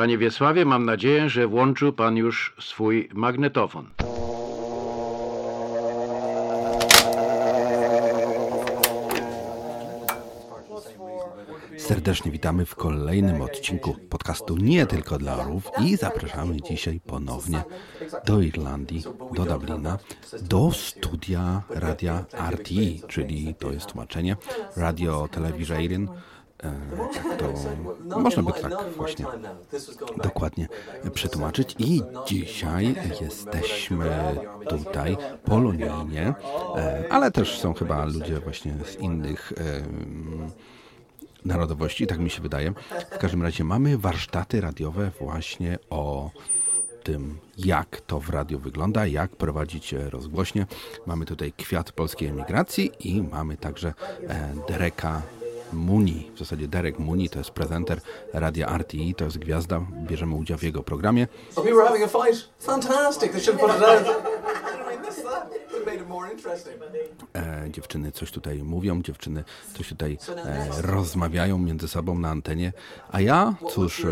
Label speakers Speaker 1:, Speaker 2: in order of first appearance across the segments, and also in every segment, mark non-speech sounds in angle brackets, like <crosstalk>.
Speaker 1: Panie Wiesławie, mam nadzieję, że włączył pan już swój magnetofon.
Speaker 2: Serdecznie witamy w kolejnym odcinku podcastu Nie tylko dla orłów i zapraszamy dzisiaj ponownie do Irlandii, do Dublina, do studia radia RTE, czyli to jest tłumaczenie Radio Television. Jak to można by to tak właśnie dokładnie przetłumaczyć. I dzisiaj jesteśmy tutaj polonijnie, e, ale też są chyba ludzie właśnie z innych narodowości, tak mi się wydaje. W każdym razie mamy warsztaty radiowe właśnie o tym, jak to w radiu wygląda, jak prowadzić rozgłośnie. Mamy tutaj kwiat polskiej emigracji i mamy także e, Dereka Muni. W zasadzie Derek Muni to jest prezenter radia RTI, to jest gwiazda. Bierzemy udział w jego programie.
Speaker 3: Oh, we were having a fight. Fantastic. They should put it out.
Speaker 2: E, dziewczyny coś tutaj mówią, dziewczyny coś tutaj e, rozmawiają między sobą na antenie, a ja, cóż, e,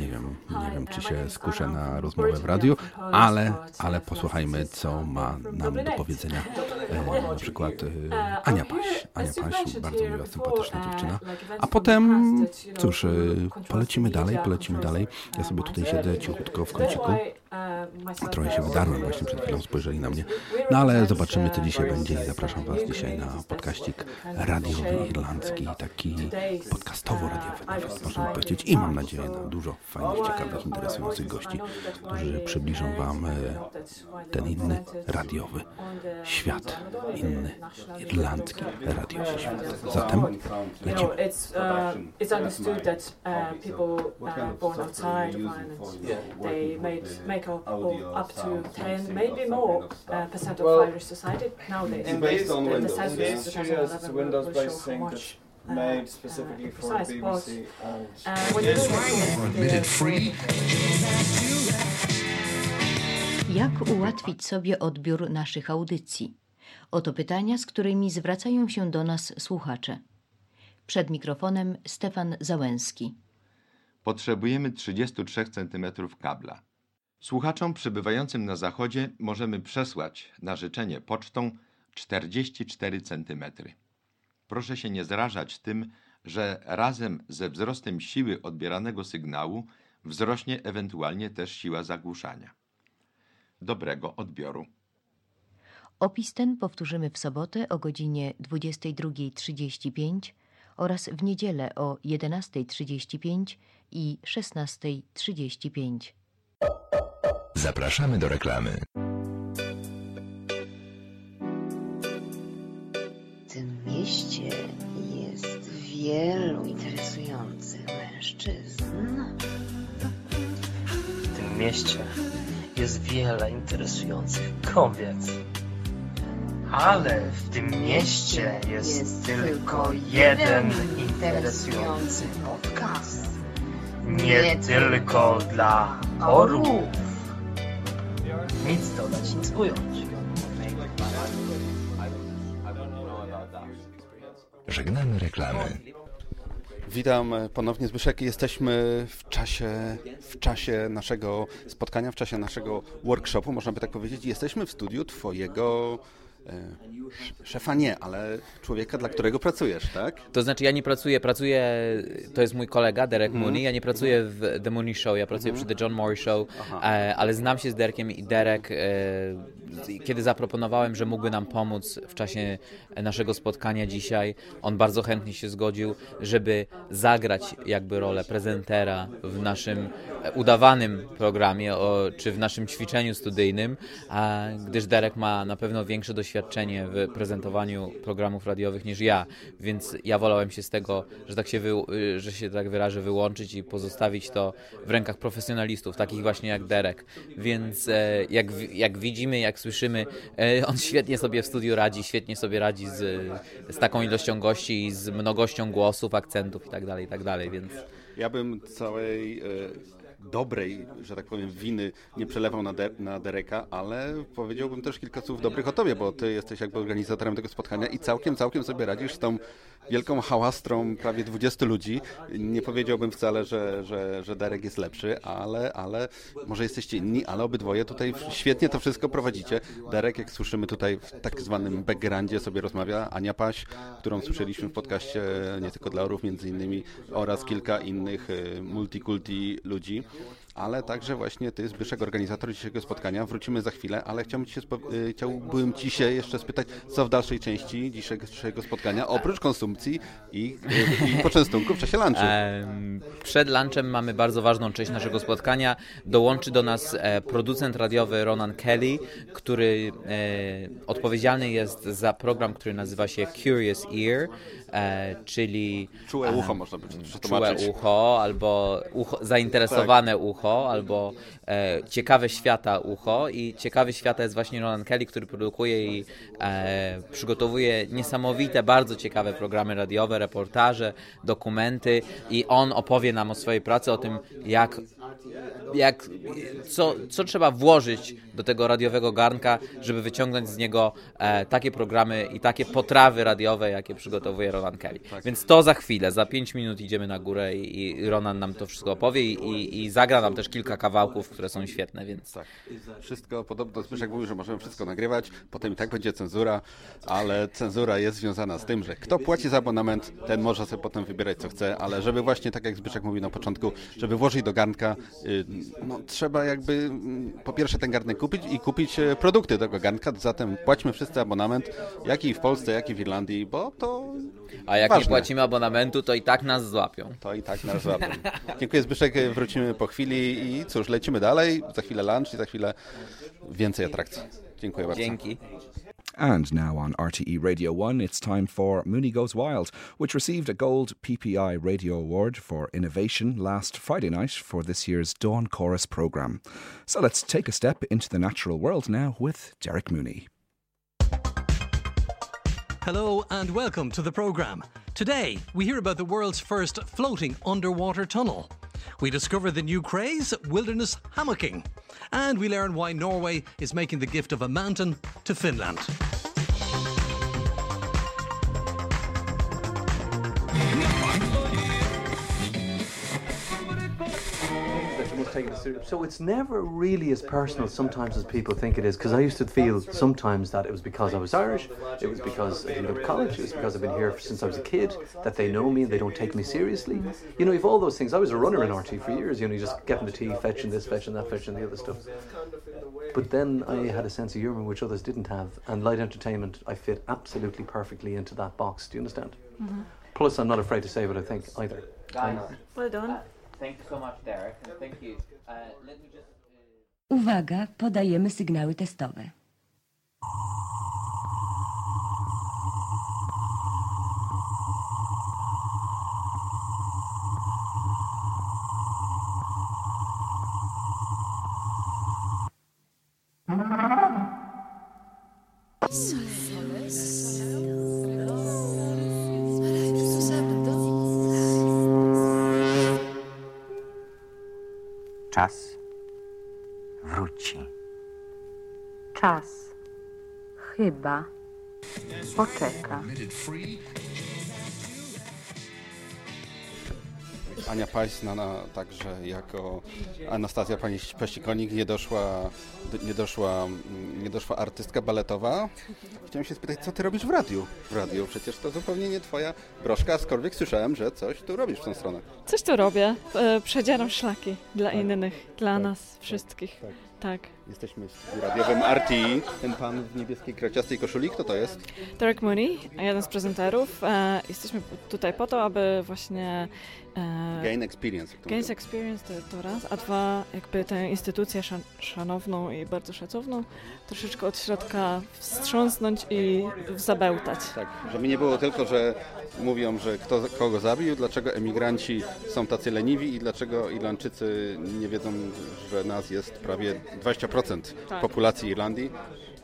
Speaker 2: nie wiem, nie wiem, czy się skuszę na rozmowę w radiu, ale, ale posłuchajmy, co ma nam do powiedzenia e, na przykład e, Ania Paś. Ania Paś, bardzo miła, sympatyczna dziewczyna. A potem, cóż, e, polecimy dalej, polecimy dalej. Ja sobie tutaj siedzę cichutko w kąciku. Trochę się wydarłem, właśnie przed chwilą spojrzeli na mnie. No ale zobaczymy, co dzisiaj będzie i zapraszam Was dzisiaj na podkaścik radiowy irlandzki, taki podcastowo-radiowy nawet możemy powiedzieć. I mam nadzieję na dużo fajnych, ciekawych, interesujących gości, którzy przybliżą Wam e, ten inny radiowy świat, inny irlandzki radiowy świat. Zatem lecimy.
Speaker 4: It's understood that uh, people uh, born outside of Ireland, they made, make up, up to 10, maybe more uh, percent of
Speaker 5: Well,
Speaker 4: Irish society nowadays.
Speaker 5: It's based on
Speaker 4: The- the
Speaker 5: Windows.
Speaker 4: census
Speaker 5: Yes, it's
Speaker 4: 2011
Speaker 5: a
Speaker 4: will
Speaker 5: Windows-based thing that's made
Speaker 4: uh,
Speaker 5: specifically for the BBC and
Speaker 4: uh, at
Speaker 6: Admitted
Speaker 4: the-
Speaker 6: free.
Speaker 7: Jak ułatwić sobie odbiór naszych audycji? Oto pytania, z którymi zwracają się do nas słuchacze. Przed mikrofonem Stefan Załęski.
Speaker 8: Potrzebujemy 33 cm kabla. Słuchaczom przybywającym na zachodzie możemy przesłać na życzenie pocztą 44 cm. Proszę się nie zrażać tym, że razem ze wzrostem siły odbieranego sygnału wzrośnie ewentualnie też siła zagłuszania. Dobrego odbioru.
Speaker 7: Opis ten powtórzymy w sobotę o godzinie 22.35 oraz w niedzielę o 11.35 i 16.35.
Speaker 6: Zapraszamy do reklamy.
Speaker 9: W tym mieście jest wielu interesujących mężczyzn.
Speaker 10: W tym mieście jest wiele interesujących kobiet. Ale w tym mieście jest, tylko jeden interesujący
Speaker 9: podcast.
Speaker 10: Nie tylko dla orłów. Nic dodać, nic ująć.
Speaker 6: Żegnamy reklamy.
Speaker 2: Witam ponownie Zbyszek. Jesteśmy w czasie, w czasie naszego spotkania, w czasie naszego workshopu, można by tak powiedzieć. Jesteśmy w studiu twojego szefa nie, ale człowieka, dla którego pracujesz, tak?
Speaker 11: To znaczy ja nie pracuję, pracuję, to jest mój kolega Derek Mooney, ja nie pracuję w The Mooney Show, ja pracuję przy The John Moore Show, e, ale znam się z Derekiem i Derek, e, kiedy zaproponowałem, że mógłby nam pomóc w czasie naszego spotkania dzisiaj, on bardzo chętnie się zgodził, żeby zagrać jakby rolę prezentera w naszym e, udawanym programie, czy w naszym ćwiczeniu studyjnym, gdyż Derek ma na pewno większe doświadczenie w prezentowaniu programów radiowych niż ja, więc ja wolałem się z tego, że tak się, wy, że się tak wyrażę, wyłączyć i pozostawić to w rękach profesjonalistów, takich właśnie jak Derek. Więc e, jak, jak widzimy, jak słyszymy, e, on świetnie sobie w studiu radzi, świetnie sobie radzi z, z taką ilością gości i z mnogością głosów, akcentów i tak dalej, i tak więc...
Speaker 2: Ja bym całej e, dobrej, że tak powiem, winy nie przelewał na, de, na Dereka, ale powiedziałbym też kilka słów dobrych o tobie, bo ty jesteś jakby organizatorem tego spotkania i całkiem, całkiem sobie radzisz z tą wielką hałastrą prawie 20 ludzi. Nie powiedziałbym wcale, że, że, że Derek jest lepszy, ale, ale może jesteście inni, ale obydwoje tutaj świetnie to wszystko prowadzicie. Derek, jak słyszymy tutaj w tak zwanym backgroundzie sobie rozmawia, Ania Paś, którą słyszeliśmy w podcaście nie tylko dla orów między innymi oraz kilka innych y, multikulti ludzi ale także właśnie ty, Zbyszek, organizator dzisiejszego spotkania. Wrócimy za chwilę, ale chciałbym ci się, y, chciałbym ci się jeszcze spytać, co w dalszej części dzisiejszego spotkania, oprócz konsumpcji i, y, i poczęstunku w czasie lunchu. <laughs>
Speaker 11: Przed lunchem mamy bardzo ważną część naszego spotkania. Dołączy do nas e, producent radiowy Ronan Kelly, który e, odpowiedzialny jest za program, który nazywa się Curious Ear, e, czyli...
Speaker 2: Czułe ucho można by
Speaker 11: Czułe ucho, albo ucho, zainteresowane tak. ucho ucho albo e, Ciekawe Świata ucho i Ciekawy Świata jest właśnie Roland Kelly, który produkuje i e, przygotowuje niesamowite, bardzo ciekawe programy radiowe, reportaże, dokumenty i on opowie nam o swojej pracy, o tym jak, jak co, co trzeba włożyć do tego radiowego garnka, żeby wyciągnąć z niego e, takie programy i takie potrawy radiowe, jakie przygotowuje Ronan Kelly. Więc to za chwilę, za 5 minut idziemy na górę i, i Ronan nam to wszystko opowie i, i, zagra nam też kilka kawałków, które są świetne, więc...
Speaker 2: Tak. Wszystko, podobno Zbyszek mówił, że możemy wszystko nagrywać, potem i tak będzie cenzura, ale cenzura jest związana z tym, że kto płaci za abonament, ten może sobie potem wybierać co chce, ale żeby właśnie, tak jak Zbyszek mówił na początku, żeby włożyć do garnka, no trzeba jakby mm, po pierwsze ten garnek kupić i kupić e, produkty tego garnka, zatem płaćmy wszyscy abonament, jak i w Polsce, jak i w Irlandii, bo to
Speaker 11: A jak ważne. nie płacimy abonamentu, to i tak nas złapią.
Speaker 2: To i tak nas złapią. Dziękuję Zbyszek, wrócimy po chwili i cóż, lecimy dalej, za chwilę lunch i za chwilę więcej atrakcji. Dziękuję bardzo.
Speaker 11: Dzięki.
Speaker 5: And now on RTE Radio 1, it's time for Mooney Goes Wild, which received a Gold PPI Radio Award for Innovation last Friday night for this year's Dawn Chorus programme. So let's take a step into the natural world now with Derek Mooney.
Speaker 12: Hello and welcome to the programme. Today, we hear about the world's first floating underwater tunnel. We discover the new craze, wilderness hammocking. And we learn why Norway is making the gift of a mountain to Finland.
Speaker 3: Taking it serious. So it's never really as personal sometimes as people think it is. Because I used to feel sometimes that it was because I was Irish, it was because I didn't go to college, it was because I've been here since I was a kid, that they know me and they don't take me seriously. You know, if all those things, I was a runner in RT for years, you know, you just getting the tea, fetching this, fetching that, fetching the other stuff. But then I had a sense of humour which others didn't have, and light entertainment, I fit absolutely perfectly into that box. Do you understand? Mm-hmm. Plus, I'm not afraid to say what I think either.
Speaker 4: Well done.
Speaker 11: Uh, just...
Speaker 13: Uwaga, podajemy sygnały testowe.
Speaker 10: Czas wróci.
Speaker 14: Czas chyba poczeka.
Speaker 2: Ania Paś, znana także jako Anastazja Pani Paścikonik, nie doszła, nie, doszła, nie doszła artystka baletowa. Chciałem się spytać, co ty robisz w radiu? W radiu przecież to zupełnie nie twoja broszka, aczkolwiek słyszałem, że coś tu robisz w tą stronę.
Speaker 4: Coś tu robię. E, Przedzieram szlaki dla tak. innych, dla tak. nas wszystkich. Tak. Tak.
Speaker 2: Jesteśmy w radiowym RTI. Ten pan w niebieskiej kraciastej koszuli, kto to jest?
Speaker 4: Derek Mooney, jeden z prezenterów. E, jesteśmy tutaj po to, aby właśnie...
Speaker 2: E, gain experience.
Speaker 4: Gain experience to, to, raz, a dwa jakby tę instytucję szan szanowną i bardzo szacowną troszeczkę od środka wstrząsnąć i zabełtać.
Speaker 2: Tak, żeby nie było tylko, że mówią, że kto kogo zabił, dlaczego emigranci są tacy leniwi i dlaczego Irlandczycy nie wiedzą, że nas jest prawie 20%
Speaker 15: Tak.
Speaker 2: populacji Irlandii,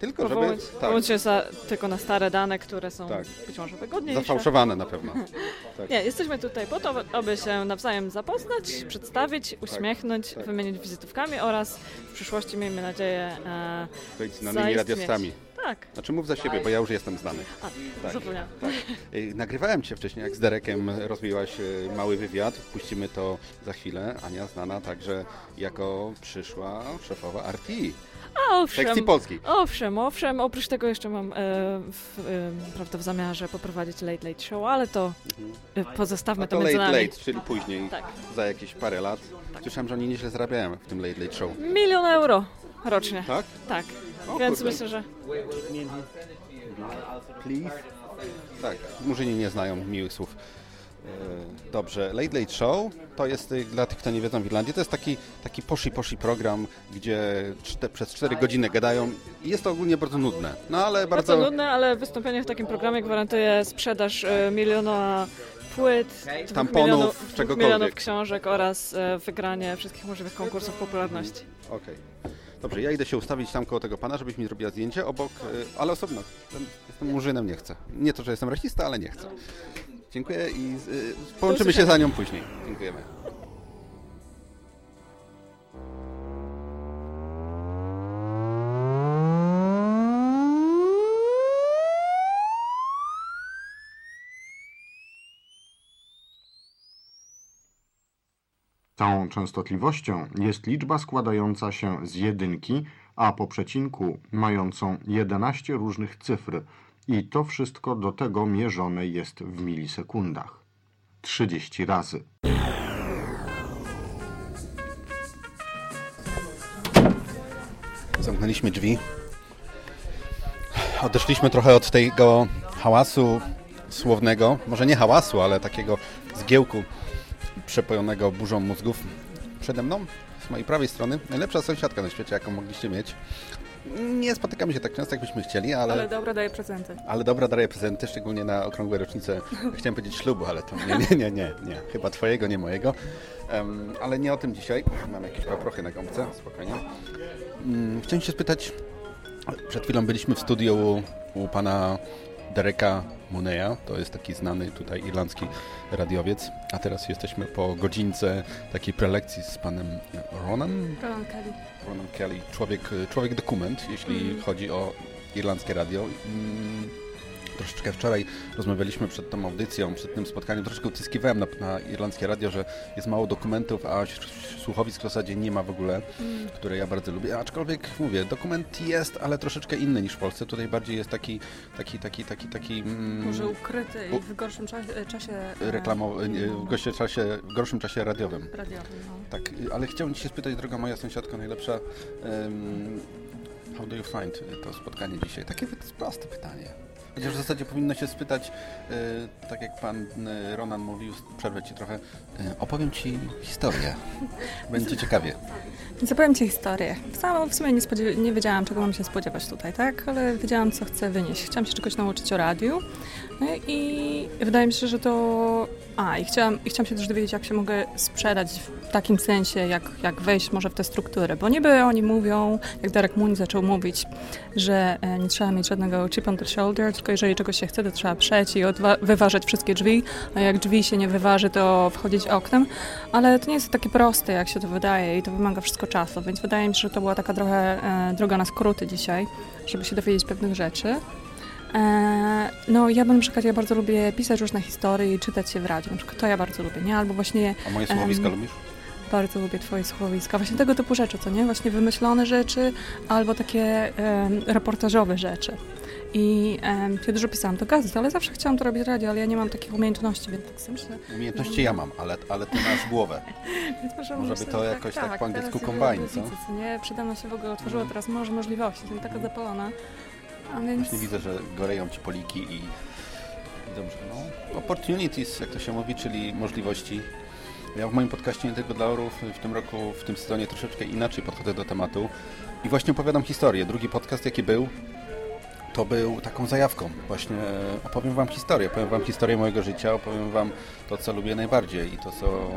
Speaker 2: tylko żeby...
Speaker 15: Powołać,
Speaker 2: Tak,
Speaker 15: powołać się za, tylko na stare dane, które są
Speaker 2: Tak.
Speaker 15: być może wygodniejsze.
Speaker 2: zafałszowane na pewno. <laughs> Tak.
Speaker 15: Nie, jesteśmy tutaj po to, aby się nawzajem zapoznać, przedstawić, uśmiechnąć,
Speaker 2: tak.
Speaker 15: wymienić wizytówkami oraz w przyszłości, miejmy nadzieję, e,
Speaker 2: Być znanymi radiostami.
Speaker 15: Tak.
Speaker 2: Znaczy mów za siebie, bo ja już jestem znany.
Speaker 15: A, zapomniałam.
Speaker 2: Tak. <laughs> Y, Nagrywałem Cię wcześniej, jak z Derekiem rozbiłaś y, mały wywiad. Puścimy to za chwilę. Ania znana także jako przyszła szefowa RTI.
Speaker 15: A, owszem,
Speaker 2: Sekcji polskiej.
Speaker 15: Owszem, owszem. Oprócz tego jeszcze mam e, w, e, prawda, w zamiarze poprowadzić Late Late Show, ale to e, pozostawmy
Speaker 2: A
Speaker 15: to
Speaker 2: to
Speaker 15: między
Speaker 2: late,
Speaker 15: nami.
Speaker 2: late, czyli później,
Speaker 15: Tak.
Speaker 2: za jakieś parę lat. Słyszałem, że oni nieźle zarabiają w tym Late Late Show.
Speaker 15: Milion euro rocznie.
Speaker 2: Tak?
Speaker 15: Tak.
Speaker 2: O
Speaker 15: Więc
Speaker 2: kurde.
Speaker 15: myślę, że
Speaker 2: Please? Tak, Murzyni nie znają miłych słów. E, Dobrze, Late Late Show to jest, y, dla tych, kto nie wiedzą w Irlandii, to jest taki, taki poshi poshi program, gdzie czte, przez 4 godziny gadają i jest to ogólnie bardzo nudne. No ale
Speaker 15: bardzo
Speaker 2: bardzo...
Speaker 15: nudne, ale wystąpienie w takim programie gwarantuje sprzedaż e, miliona płyt,
Speaker 2: Tamponów,
Speaker 15: milionów,
Speaker 2: czegokolwiek.
Speaker 15: milionów książek oraz e, wygranie wszystkich możliwych konkursów popularności.
Speaker 2: Okej. Dobrze, ja idę się ustawić tam koło tego pana, żebyś mi zrobiła zdjęcie obok, y, ale osobno. Jestem- Jestem murzynem, nie chcę. Nie to, że jestem rasista, ale nie chcę. Dziękuję i y, połączymy się za nią później. Dziękujemy.
Speaker 16: Całą częstotliwością jest liczba składająca się z jedynki, a po przecinku mającą 11 różnych cyfr i to wszystko do tego mierzone jest w milisekundach. 30 razy.
Speaker 2: Zamknęliśmy drzwi. Odeszliśmy trochę od tego hałasu słownego, może nie hałasu, ale takiego zgiełku przepojonego burzą mózgów. Przede mną, z mojej prawej strony, najlepsza sąsiadka na świecie, jaką mogliście mieć. Nie spotykamy się tak często, jakbyśmy chcieli, ale,
Speaker 15: Ale dobra daje prezenty.
Speaker 2: ale dobra daje prezenty, szczególnie na okrągłe rocznice. <laughs> Chciałem powiedzieć ślubu, ale to nie, nie, nie, nie, nie. chyba twojego, nie mojego. Em, ale nie o tym dzisiaj. Mam jakieś paprochy na gąbce, spokojnie. Mm, Chciałem się spytać, przed chwilą byliśmy w studiu u, u pana Dereka Muneya, to jest taki znany tutaj irlandzki radiowiec, a teraz jesteśmy po godzince takiej prelekcji z panem Ronan,
Speaker 15: Ronan Kelly.
Speaker 2: Ronan Kelly, człowiek, człowiek dokument, jeśli
Speaker 15: Mhm.
Speaker 2: chodzi o irlandzkie radio. Mm, Troszeczkę wczoraj rozmawialiśmy przed tą audycją, przed tym spotkaniem, troszeczkę utyskiwałem na, na irlandzkie radio, że jest mało dokumentów, a słuchowisk w zasadzie nie ma w ogóle,
Speaker 15: Mm.
Speaker 2: które ja bardzo lubię. Aczkolwiek mówię, dokument jest, ale troszeczkę inny niż w Polsce. Tutaj bardziej jest taki, taki, taki, taki, taki... Mm,
Speaker 15: Może ukryty i w gorszym czasie, czasie e,
Speaker 2: reklamowy, w, gorszym czasie, w gorszym czasie radiowym.
Speaker 15: radiowym. No.
Speaker 2: Tak, ale chciałem Cię spytać, droga moja sąsiadko najlepsza, em, how do you find to spotkanie dzisiaj? Takie proste pytanie. Chociaż w zasadzie powinno się spytać, e, tak jak Pan e, Ronan mówił, przerwę Ci trochę, e, opowiem Ci historię. <laughs> Będzie ciekawie.
Speaker 15: Więc opowiem Ci historię. Sama w sumie nie, spodziew- nie wiedziałam, czego mam się spodziewać tutaj, tak? Ale wiedziałam, co chcę wynieść. Chciałam się czegoś nauczyć o radiu i wydaje mi się, że to... A, i chciałam, i chciałam się też dowiedzieć, jak się mogę sprzedać w takim sensie, jak, jak wejść może w tę strukturę. Bo niby oni mówią, jak Derek Moon zaczął mówić, że e, nie trzeba mieć żadnego chip on the shoulder, tylko jeżeli czegoś się chce, to trzeba przejść i wyważyć wszystkie drzwi, a jak drzwi się nie wyważy, to wchodzić oknem. Ale to nie jest takie proste, jak się to wydaje i to wymaga wszystko czasu, więc wydaje mi się, że to była taka trochę e, droga na skróty dzisiaj, żeby się dowiedzieć pewnych rzeczy. E, no ja na przykład, ja bardzo lubię pisać różne historie i czytać się w radiu, na przykład to ja bardzo lubię, nie? Albo właśnie...
Speaker 2: A moje
Speaker 15: em,
Speaker 2: słuchowiska lubisz?
Speaker 15: Bardzo lubię twoje słuchowiska, właśnie tego typu rzeczy, co nie? Właśnie wymyślone rzeczy, albo takie em, reportażowe rzeczy. I em, ja dużo pisałam do gazet, ale zawsze chciałam to robić w radio, ale ja nie mam takich umiejętności, więc tak sobie myślę...
Speaker 2: Umiejętności ja mam, ale, ale Ty masz głowę. <laughs>
Speaker 15: Więc może,
Speaker 2: Może by to
Speaker 15: że
Speaker 2: jakoś tak po angielsku
Speaker 15: widzę,
Speaker 2: co?
Speaker 15: nie? Przede mną się w ogóle otworzyło teraz morze możliwości, jestem taka zapalona. A więc...
Speaker 2: Właśnie widzę, że goreją Ci poliki i, dobrze, no. Opportunities, jak to się mówi, czyli możliwości. Ja w moim podcaście Nie tylko dla orów w tym roku, w tym sezonie troszeczkę inaczej podchodzę do tematu i właśnie opowiadam historię. Drugi podcast, jaki był, to był taką zajawką. Właśnie opowiem Wam historię, opowiem Wam historię mojego życia, opowiem Wam to, co lubię najbardziej i to, co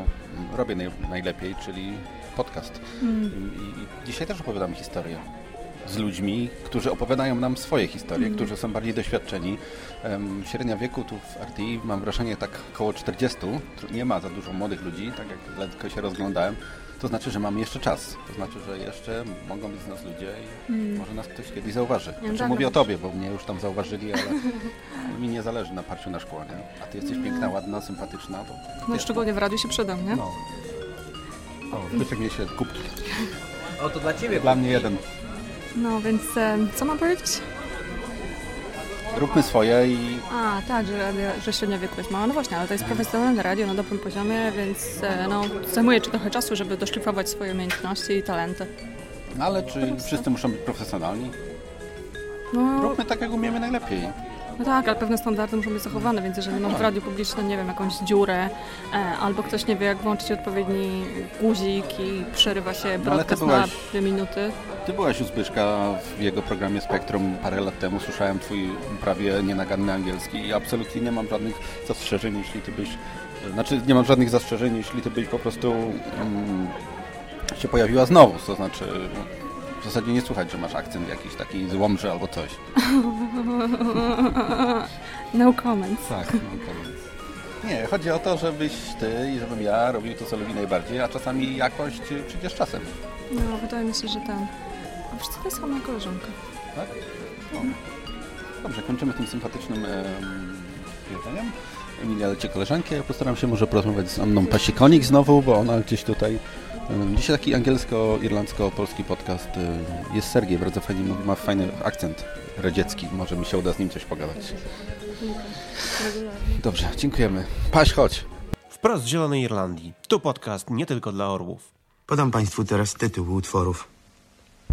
Speaker 2: robię naj, najlepiej, czyli podcast.
Speaker 15: Mm.
Speaker 2: I, I dzisiaj też opowiadamy historię z ludźmi, którzy opowiadają nam swoje historie,
Speaker 15: Mm.
Speaker 2: którzy są bardziej doświadczeni. Em, Średnia wieku tu w RTI mam wrażenie tak około 40. Nie ma za dużo młodych ludzi, tak jak lekko się rozglądałem. To znaczy, że mamy jeszcze czas. To znaczy, że jeszcze mogą być z nas ludzie i
Speaker 15: Mm.
Speaker 2: może nas ktoś kiedyś zauważy. Znaczy,
Speaker 15: tak,
Speaker 2: mówię o
Speaker 15: no.
Speaker 2: tobie, bo mnie już tam zauważyli, ale mi nie zależy na parciu na szkło, nie? A ty jesteś piękna, ładna, sympatyczna. To
Speaker 15: No szczególnie w radiu się przydam, nie?
Speaker 2: No. O, Zbyszek niesie kubki.
Speaker 11: O, to dla ciebie.
Speaker 2: Dla mnie jeden.
Speaker 15: No więc e, co mam powiedzieć?
Speaker 2: Róbmy swoje i
Speaker 15: A, tak, że, radio, że jest mała. No właśnie, ale to jest profesjonalne radio na dobrym poziomie, więc e, no, zajmuje ci trochę czasu, żeby doszlifować swoje umiejętności i talenty.
Speaker 2: No ale czy wszyscy muszą być profesjonalni?
Speaker 15: No,
Speaker 2: Róbmy tak, jak umiemy najlepiej.
Speaker 15: No tak, ale pewne standardy muszą być zachowane, więc jeżeli mam w radiu publicznym, nie wiem, jakąś dziurę, e, albo ktoś nie wie, jak włączyć odpowiedni guzik i przerywa się
Speaker 2: No,
Speaker 15: broadcast na
Speaker 2: byłaś-
Speaker 15: dwie minuty.
Speaker 2: Ty byłaś u Zbyszka w jego programie Spektrum parę lat temu. Słyszałem twój prawie nienaganny angielski i absolutnie nie mam żadnych zastrzeżeń, jeśli ty byś... Znaczy, nie mam żadnych zastrzeżeń, jeśli ty byś po prostu mm, się pojawiła znowu. To znaczy, w zasadzie nie słuchać, że masz akcent jakiś taki złomży albo coś.
Speaker 15: no comments.
Speaker 2: Tak, no comments. Nie, chodzi o to, żebyś ty i żebym ja robił to, co lubi najbardziej, a czasami jakość przyjdzie z czasem.
Speaker 15: No, wydaje mi się, że ten... A wiesz co, to jest moja koleżanka.
Speaker 2: Tak? No. Dobrze, kończymy tym sympatycznym em, jedzeniem. Emilia leci koleżankę. Ja postaram się może porozmawiać z Anną Pasikonik znowu, bo ona gdzieś tutaj... em, Dzisiaj taki angielsko-irlandzko-polski podcast. em, Jest Sergiej, bardzo fajnie ma fajny akcent radziecki. Może mi się uda z nim coś pogadać. Dobrze, dziękujemy. Paś, chodź.
Speaker 17: Wprost z Zielonej Irlandii. Tu podcast nie tylko dla orłów.
Speaker 18: Podam Państwu teraz tytuły utworów.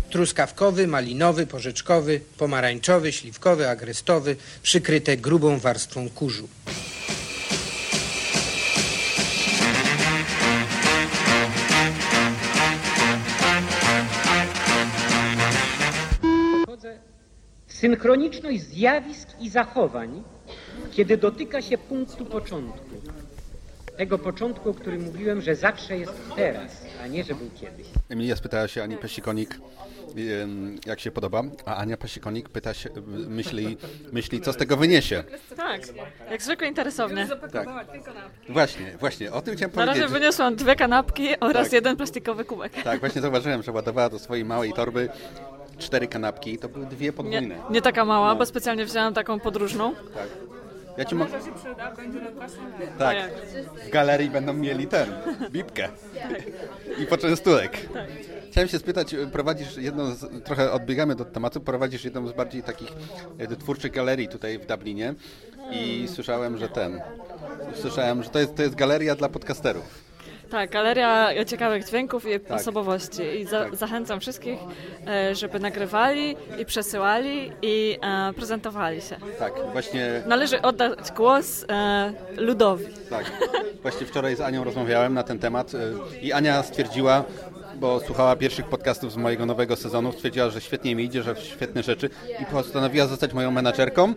Speaker 19: Truskawkowy, malinowy, porzeczkowy, pomarańczowy, śliwkowy, agrestowy, przykryte grubą warstwą kurzu.
Speaker 20: Synchroniczność zjawisk i zachowań, kiedy dotyka się punktu początku. Tego początku, o którym mówiłem, że zawsze jest teraz, a nie, że był kiedyś.
Speaker 2: Emilia spytała się Ani Pasikonik, em, jak się podoba, a Ania Pasikonik pyta się, myśli, myśli co z tego wyniesie.
Speaker 15: Tak, jak zwykle interesownie.
Speaker 2: Tak. Właśnie, właśnie, o tym chciałem
Speaker 15: Na
Speaker 2: powiedzieć.
Speaker 15: razie wyniosłam dwie kanapki oraz
Speaker 2: Tak.
Speaker 15: jeden plastikowy kubek.
Speaker 2: Tak, właśnie zauważyłem, że ładowała do swojej małej torby cztery kanapki, to były dwie
Speaker 15: Nie,
Speaker 2: podwójne.
Speaker 15: nie taka mała,
Speaker 2: No.
Speaker 15: bo specjalnie wzięłam taką podróżną.
Speaker 2: Tak. Ja ci mogę...
Speaker 15: się przyda, będzie na
Speaker 2: Tak, w galerii będą mieli ten, bibkę i poczęstunek.
Speaker 15: Tak.
Speaker 2: Chciałem się spytać, prowadzisz jedną, z, trochę odbiegamy do tematu, prowadzisz jedną z bardziej takich e, twórczych galerii tutaj w Dublinie i słyszałem, że ten, słyszałem, że to jest, to jest galeria dla podcasterów.
Speaker 15: Tak, galeria ciekawych dźwięków i
Speaker 2: Tak.
Speaker 15: osobowości. I za, zachęcam wszystkich, e, żeby nagrywali i przesyłali i e, prezentowali się.
Speaker 2: Tak, właśnie...
Speaker 15: Należy oddać głos e, ludowi.
Speaker 2: Tak. Właśnie wczoraj z Anią rozmawiałem na ten temat i Ania stwierdziła, bo słuchała pierwszych podcastów z mojego nowego sezonu, stwierdziła, że świetnie mi idzie, że świetne rzeczy i postanowiła zostać moją menadżerką.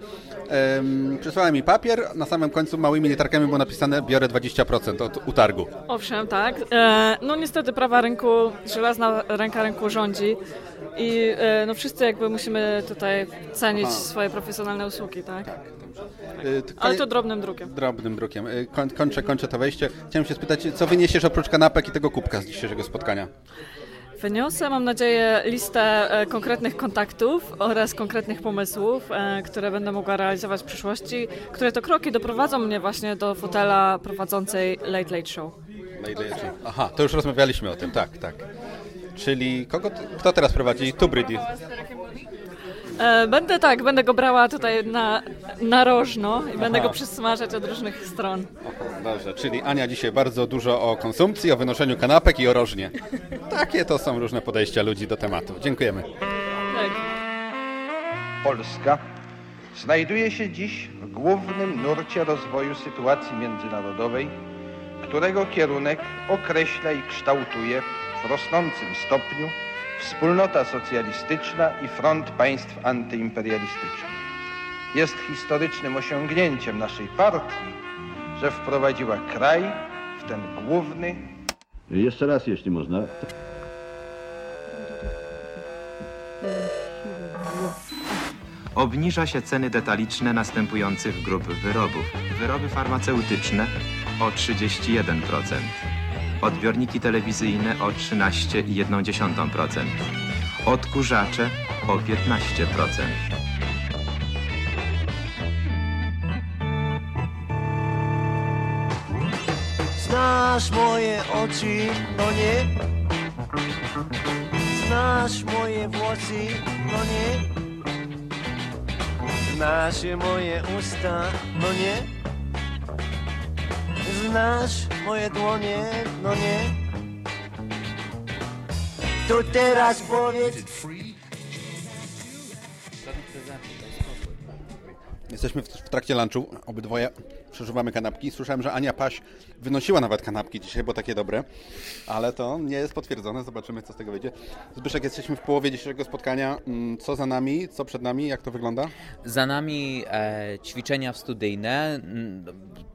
Speaker 2: Um, przysłała mi papier, na samym końcu małymi literkami było napisane biorę 20% od utargu.
Speaker 15: Owszem, tak. E, no niestety prawa rynku, żelazna ręka rynku rządzi i e, no wszyscy jakby musimy tutaj cenić
Speaker 2: Aha.
Speaker 15: swoje profesjonalne usługi, tak?
Speaker 2: Y, t-
Speaker 15: Ale to drobnym drukiem.
Speaker 2: Drobnym drukiem. Koń, kończę, kończę to wejście. Chciałem się spytać, co wyniesiesz oprócz kanapek i tego kubka z dzisiejszego spotkania?
Speaker 15: Wyniosę, mam nadzieję, listę e, konkretnych kontaktów oraz konkretnych pomysłów, e, które będę mogła realizować w przyszłości, które to kroki doprowadzą mnie właśnie do fotela prowadzącej Late Late Show.
Speaker 2: Najdalej- Aha, to już rozmawialiśmy o tym, tak, tak. Czyli kogo, kto teraz prowadzi? Tubridi.
Speaker 15: E, Będę tak, będę go brała tutaj na, narożno i będę
Speaker 2: Aha.
Speaker 15: go przysmażać od różnych stron.
Speaker 2: Dobrze, czyli Ania dzisiaj bardzo dużo o konsumpcji, o wynoszeniu kanapek i o rożnie. Takie to są różne podejścia ludzi do tematu. Dziękujemy.
Speaker 15: Tak.
Speaker 21: Polska znajduje się dziś w głównym nurcie rozwoju sytuacji międzynarodowej, którego kierunek określa i kształtuje w rosnącym stopniu wspólnota socjalistyczna i front państw antyimperialistycznych. Jest historycznym osiągnięciem naszej partii, że wprowadziła kraj w ten główny
Speaker 22: Jeszcze raz, jeśli można.
Speaker 23: Obniża się ceny detaliczne następujących grup wyrobów. Wyroby farmaceutyczne o 31%, odbiorniki telewizyjne o 13,1%, odkurzacze o 15%.
Speaker 24: Znasz moje oczy, no nie? Znasz moje włosy, no nie? Znasz moje usta, no nie? Znasz moje dłonie, no nie? To teraz powiedz...
Speaker 2: Jesteśmy w, w trakcie lunchu, obydwoje przeżuwamy kanapki. Słyszałem, że Ania Paś wynosiła nawet kanapki dzisiaj, bo takie dobre, ale to nie jest potwierdzone. Zobaczymy, co z tego wyjdzie. Zbyszek, jesteśmy w połowie dzisiejszego spotkania. Mm, co za nami, co przed nami, jak to wygląda?
Speaker 11: Za nami e, ćwiczenia studyjne, m,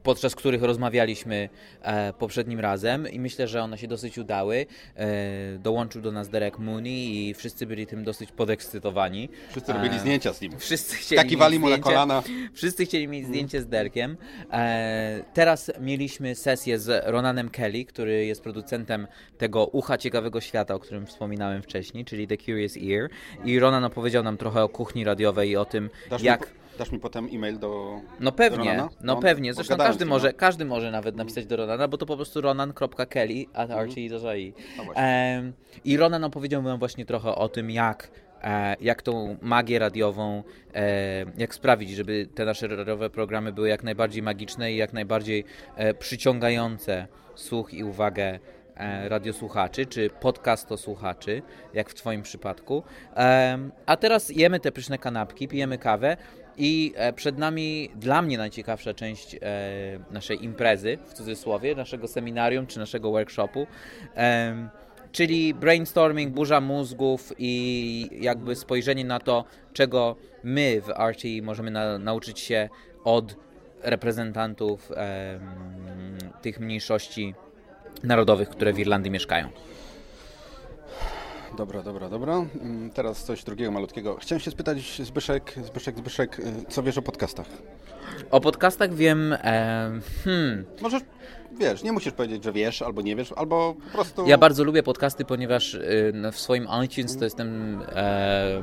Speaker 11: podczas których rozmawialiśmy e, poprzednim razem i myślę, że one się dosyć udały. E, dołączył do nas Derek Mooney i wszyscy byli tym dosyć podekscytowani.
Speaker 2: Wszyscy robili zdjęcia z nim.
Speaker 11: Wszyscy chcieli
Speaker 2: Skakiwali
Speaker 11: mieć
Speaker 2: mu na kolana.
Speaker 11: Wszyscy chcieli mieć zdjęcie z Derkiem. E, teraz mieliśmy sesję z Ronanem Kelly, który jest producentem tego Ucha Ciekawego Świata, o którym wspominałem wcześniej, czyli The Curious Ear. I Ronan opowiedział nam trochę o kuchni radiowej i o tym,
Speaker 2: Dasz,
Speaker 11: jak...
Speaker 2: dasz mi potem e-mail do.
Speaker 11: No pewnie,
Speaker 2: Ronana?
Speaker 11: no
Speaker 2: On-
Speaker 11: pewnie. Zresztą każdy może,
Speaker 2: no.
Speaker 11: każdy może nawet napisać do Ronana, bo to po prostu ronan.kelly at
Speaker 2: Mhm. No.
Speaker 11: Em, I Ronan opowiedział nam właśnie trochę o tym, jak, jak tą magię radiową, e, jak sprawić, żeby te nasze radiowe programy były jak najbardziej magiczne i jak najbardziej e, przyciągające słuch i uwagę e, radiosłuchaczy, czy podcastosłuchaczy, jak w Twoim przypadku. A teraz jemy te pyszne kanapki, pijemy kawę i przed nami dla mnie najciekawsza część naszej imprezy, w cudzysłowie, naszego seminarium czy naszego workshopu. Czyli brainstorming, burza mózgów i jakby spojrzenie na to, czego my w RTI możemy na, nauczyć się od reprezentantów em, tych mniejszości narodowych, które w Irlandii mieszkają.
Speaker 2: Dobra, dobra, dobra. Mm, Teraz coś drugiego malutkiego. Chciałem się spytać, Zbyszek, Zbyszek, Zbyszek, y, co wiesz o podcastach?
Speaker 11: O podcastach wiem. em, hmm.
Speaker 2: Możesz, wiesz, nie musisz powiedzieć, że wiesz albo nie wiesz, albo po prostu.
Speaker 11: Ja bardzo lubię podcasty, ponieważ y, no, w swoim iTunes to jestem. E,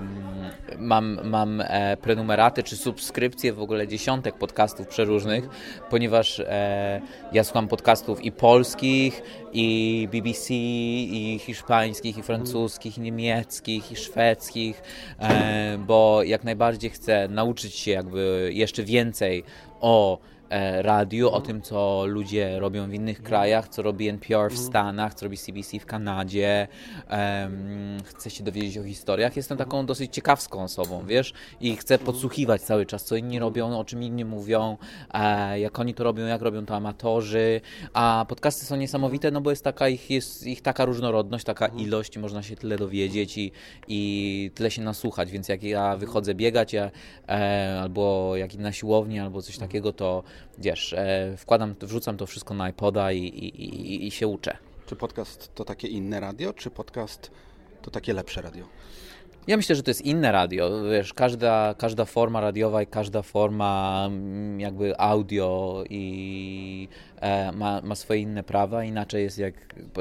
Speaker 11: mam mam e, prenumeraty czy subskrypcje w ogóle dziesiątek podcastów przeróżnych, ponieważ e, ja słucham podcastów i polskich, i BBC, i hiszpańskich, i francuskich, i niemieckich, i szwedzkich, e, bo jak najbardziej chcę nauczyć się jakby jeszcze więcej o radiu, o tym, co ludzie robią w innych krajach, co robi NPR w Stanach, co robi CBC w Kanadzie. Em, chcę się dowiedzieć o historiach. Jestem taką dosyć ciekawską osobą, wiesz, i chcę podsłuchiwać cały czas, co inni robią, o czym inni mówią, e, jak oni to robią, jak robią to amatorzy. A podcasty są niesamowite, no bo jest taka ich, jest ich taka różnorodność, taka ilość, można się tyle dowiedzieć i, i tyle się nasłuchać, więc jak ja wychodzę biegać, ja, e, albo jak na siłowni, albo coś takiego, to wiesz, e, wkładam, wrzucam to wszystko na iPoda i, i, i, i się uczę.
Speaker 2: Czy podcast to takie inne radio, czy podcast to takie lepsze radio?
Speaker 11: Ja myślę, że to jest inne radio. Wiesz, każda, każda forma radiowa i każda forma mm, jakby audio i e, ma, ma swoje inne prawa. Inaczej jest jak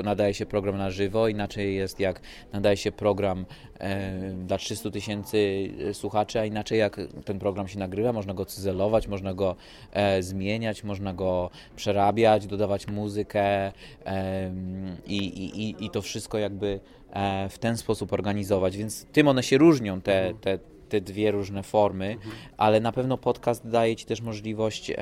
Speaker 11: nadaje się program na żywo, inaczej jest jak nadaje się program e, dla 300 tysięcy słuchaczy, a inaczej jak ten program się nagrywa. Można go cyzelować, można go e, zmieniać, można go przerabiać, dodawać muzykę em, i, i, i- to wszystko jakby e, w ten sposób organizować, więc tym one się różnią, te, te, te dwie różne formy, ale na pewno podcast daje Ci też możliwość e,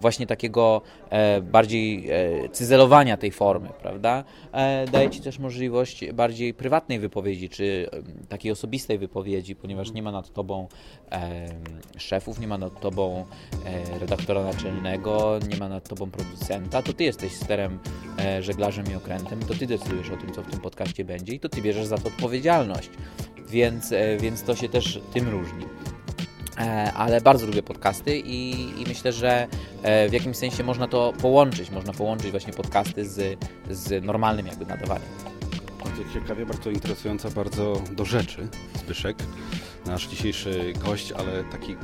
Speaker 11: właśnie takiego e, bardziej e, cyzelowania tej formy, prawda? E, daje Ci też możliwość bardziej prywatnej wypowiedzi, czy takiej osobistej wypowiedzi, ponieważ nie ma nad Tobą szefów, nie ma nad Tobą redaktora naczelnego, nie ma nad Tobą producenta, to Ty jesteś sterem, żeglarzem i okrętem, to Ty decydujesz o tym, co w tym podcaście będzie i to Ty bierzesz za to odpowiedzialność, więc, więc to się też tym różni. Ale bardzo lubię podcasty i, i, myślę, że w jakimś sensie można to połączyć, można połączyć właśnie podcasty z, z normalnym jakby nadawaniem.
Speaker 2: Bardzo ciekawie, bardzo interesująca, bardzo do rzeczy Zbyszek, nasz dzisiejszy gość, ale taki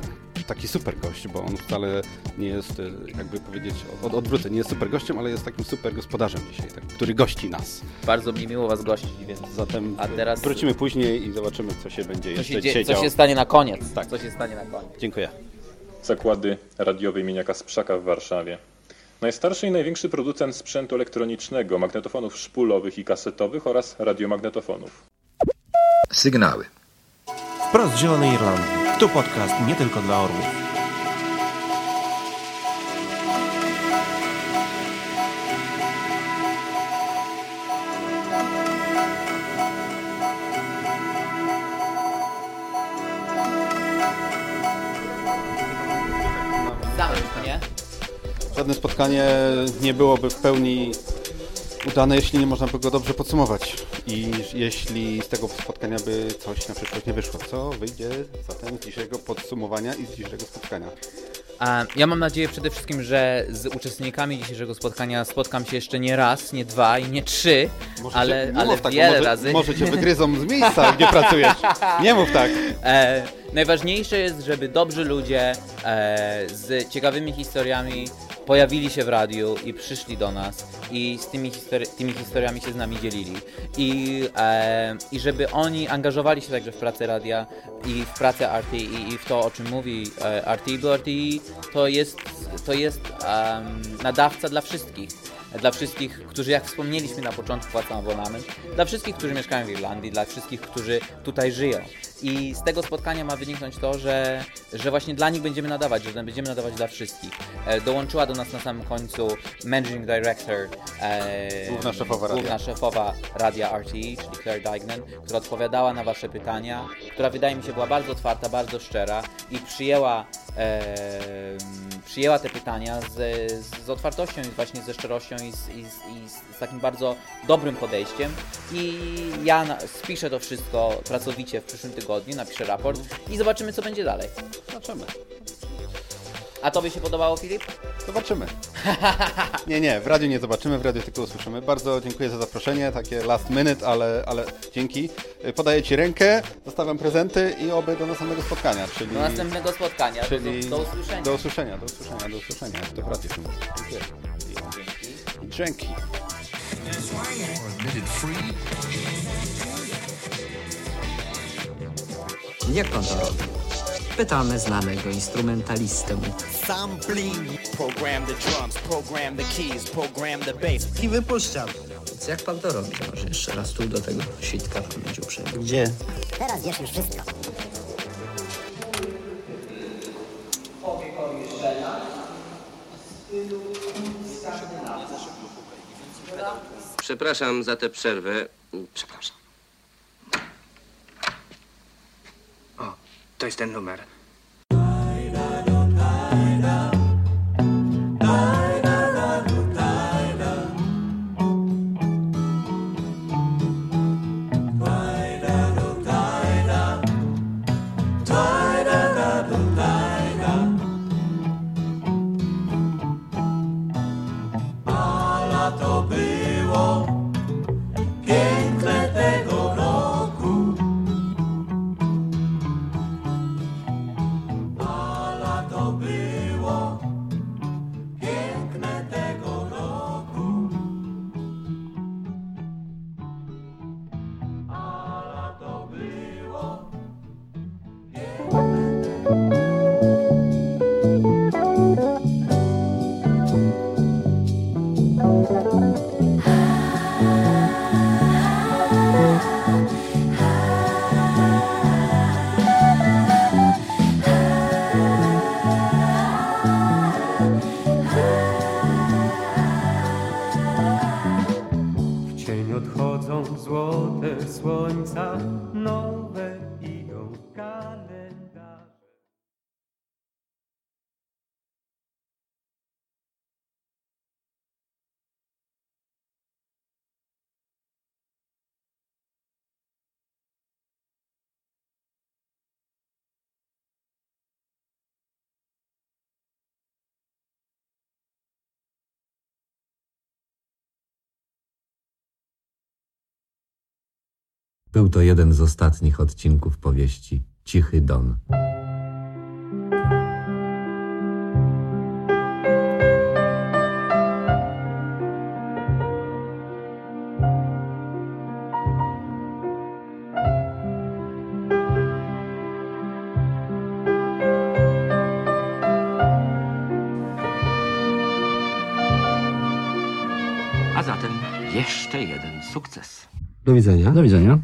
Speaker 2: taki super gość, bo on wcale nie jest, e, jakby powiedzieć, od, odwrócę, nie jest super gościem, ale jest takim super gospodarzem dzisiaj, tak, który gości nas.
Speaker 11: Bardzo mi miło Was gościć, więc
Speaker 2: zatem A teraz... wrócimy później i zobaczymy, co się będzie co jeszcze się dzisiaj
Speaker 11: Co
Speaker 2: działo.
Speaker 11: się stanie na koniec. Tak. Co się stanie na koniec.
Speaker 2: Dziękuję.
Speaker 22: Zakłady radiowe imienia Kasprzaka w Warszawie. Najstarszy i największy producent sprzętu elektronicznego, magnetofonów szpulowych i kasetowych oraz radiomagnetofonów.
Speaker 6: Sygnały.
Speaker 17: Wprost z Zielonej Irlandii. Tu podcast nie tylko dla orłów.
Speaker 11: Nie?
Speaker 2: Żadne spotkanie nie byłoby w pełni udane, jeśli nie można by go dobrze podsumować. I jeśli z tego spotkania by coś na przyszłość nie wyszło. Co wyjdzie zatem z dzisiejszego podsumowania i z dzisiejszego spotkania?
Speaker 11: Ja mam nadzieję przede wszystkim, że z uczestnikami dzisiejszego spotkania spotkam się jeszcze nie raz, nie dwa i nie trzy,
Speaker 2: może
Speaker 11: ale,
Speaker 2: cię,
Speaker 11: ale
Speaker 2: tak,
Speaker 11: wiele
Speaker 2: może,
Speaker 11: razy.
Speaker 2: Może cię wygryzą z miejsca, <laughs> gdzie pracujesz. Nie mów tak.
Speaker 11: E, najważniejsze jest, żeby dobrzy ludzie e, z ciekawymi historiami pojawili się w radiu i przyszli do nas i z tymi, histori tymi historiami się z nami dzielili. I, e, I żeby oni angażowali się także w pracę radia i w pracę RTI i w to, o czym mówi e, RTI, bo RTI to jest, to jest um, nadawca dla wszystkich dla wszystkich, którzy jak wspomnieliśmy na początku płacą abonament, dla wszystkich, którzy mieszkają w Irlandii, dla wszystkich, którzy tutaj żyją. I z tego spotkania ma wyniknąć to, że, że właśnie dla nich będziemy nadawać, że będziemy nadawać dla wszystkich. E, dołączyła do nas na samym końcu Managing Director,
Speaker 2: e, główna, szefowa
Speaker 11: główna
Speaker 2: radia.
Speaker 11: szefowa radia RTE, czyli Claire Dignan, która odpowiadała na Wasze pytania, która wydaje mi się była bardzo otwarta, bardzo szczera i przyjęła, przyjęła te pytania z, z otwartością i właśnie ze szczerością i z, i, z, i z, takim bardzo dobrym podejściem. I ja na, spiszę to wszystko pracowicie w przyszłym tygodniu, napiszę raport i zobaczymy, co będzie dalej.
Speaker 2: Zobaczymy.
Speaker 11: A tobie się podobało, Filip?
Speaker 2: Zobaczymy. <laughs> Nie, nie, w radiu nie zobaczymy, w radiu tylko usłyszymy. Bardzo dziękuję za zaproszenie, takie last minute, ale, ale dzięki. Podaję Ci rękę, zostawiam prezenty i oby do następnego spotkania, czyli...
Speaker 11: Do następnego spotkania,
Speaker 2: czyli
Speaker 11: do, do usłyszenia.
Speaker 2: Do usłyszenia, do usłyszenia, do usłyszenia. To w radiu. Dziękuję. I dzięki.
Speaker 25: Jak pan to robi? Pytamy znanego instrumentalistę.
Speaker 26: Sampling. Program the drums, program the keys, program the bass.
Speaker 25: I wypuszczam. Więc jak pan to robi? Może jeszcze raz tu do tego sitka pan będzie uprzejmy.
Speaker 26: Gdzie?
Speaker 27: Teraz wiesz już wszystko.
Speaker 28: Przepraszam za tę przerwę. Przepraszam.
Speaker 25: O, to jest ten
Speaker 29: Był to jeden z ostatnich odcinków powieści Cichy Don.
Speaker 23: A zatem jeszcze jeden sukces.
Speaker 18: Do widzenia.
Speaker 30: Do widzenia.